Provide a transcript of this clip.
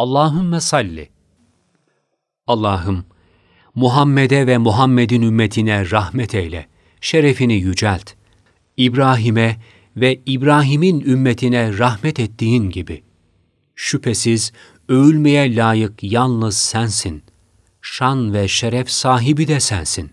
Allahümme salli. Allah'ım, Muhammed'e ve Muhammed'in ümmetine rahmet eyle, şerefini yücelt. İbrahim'e ve İbrahim'in ümmetine rahmet ettiğin gibi. Şüphesiz övülmeye layık yalnız sensin. Şan ve şeref sahibi de sensin.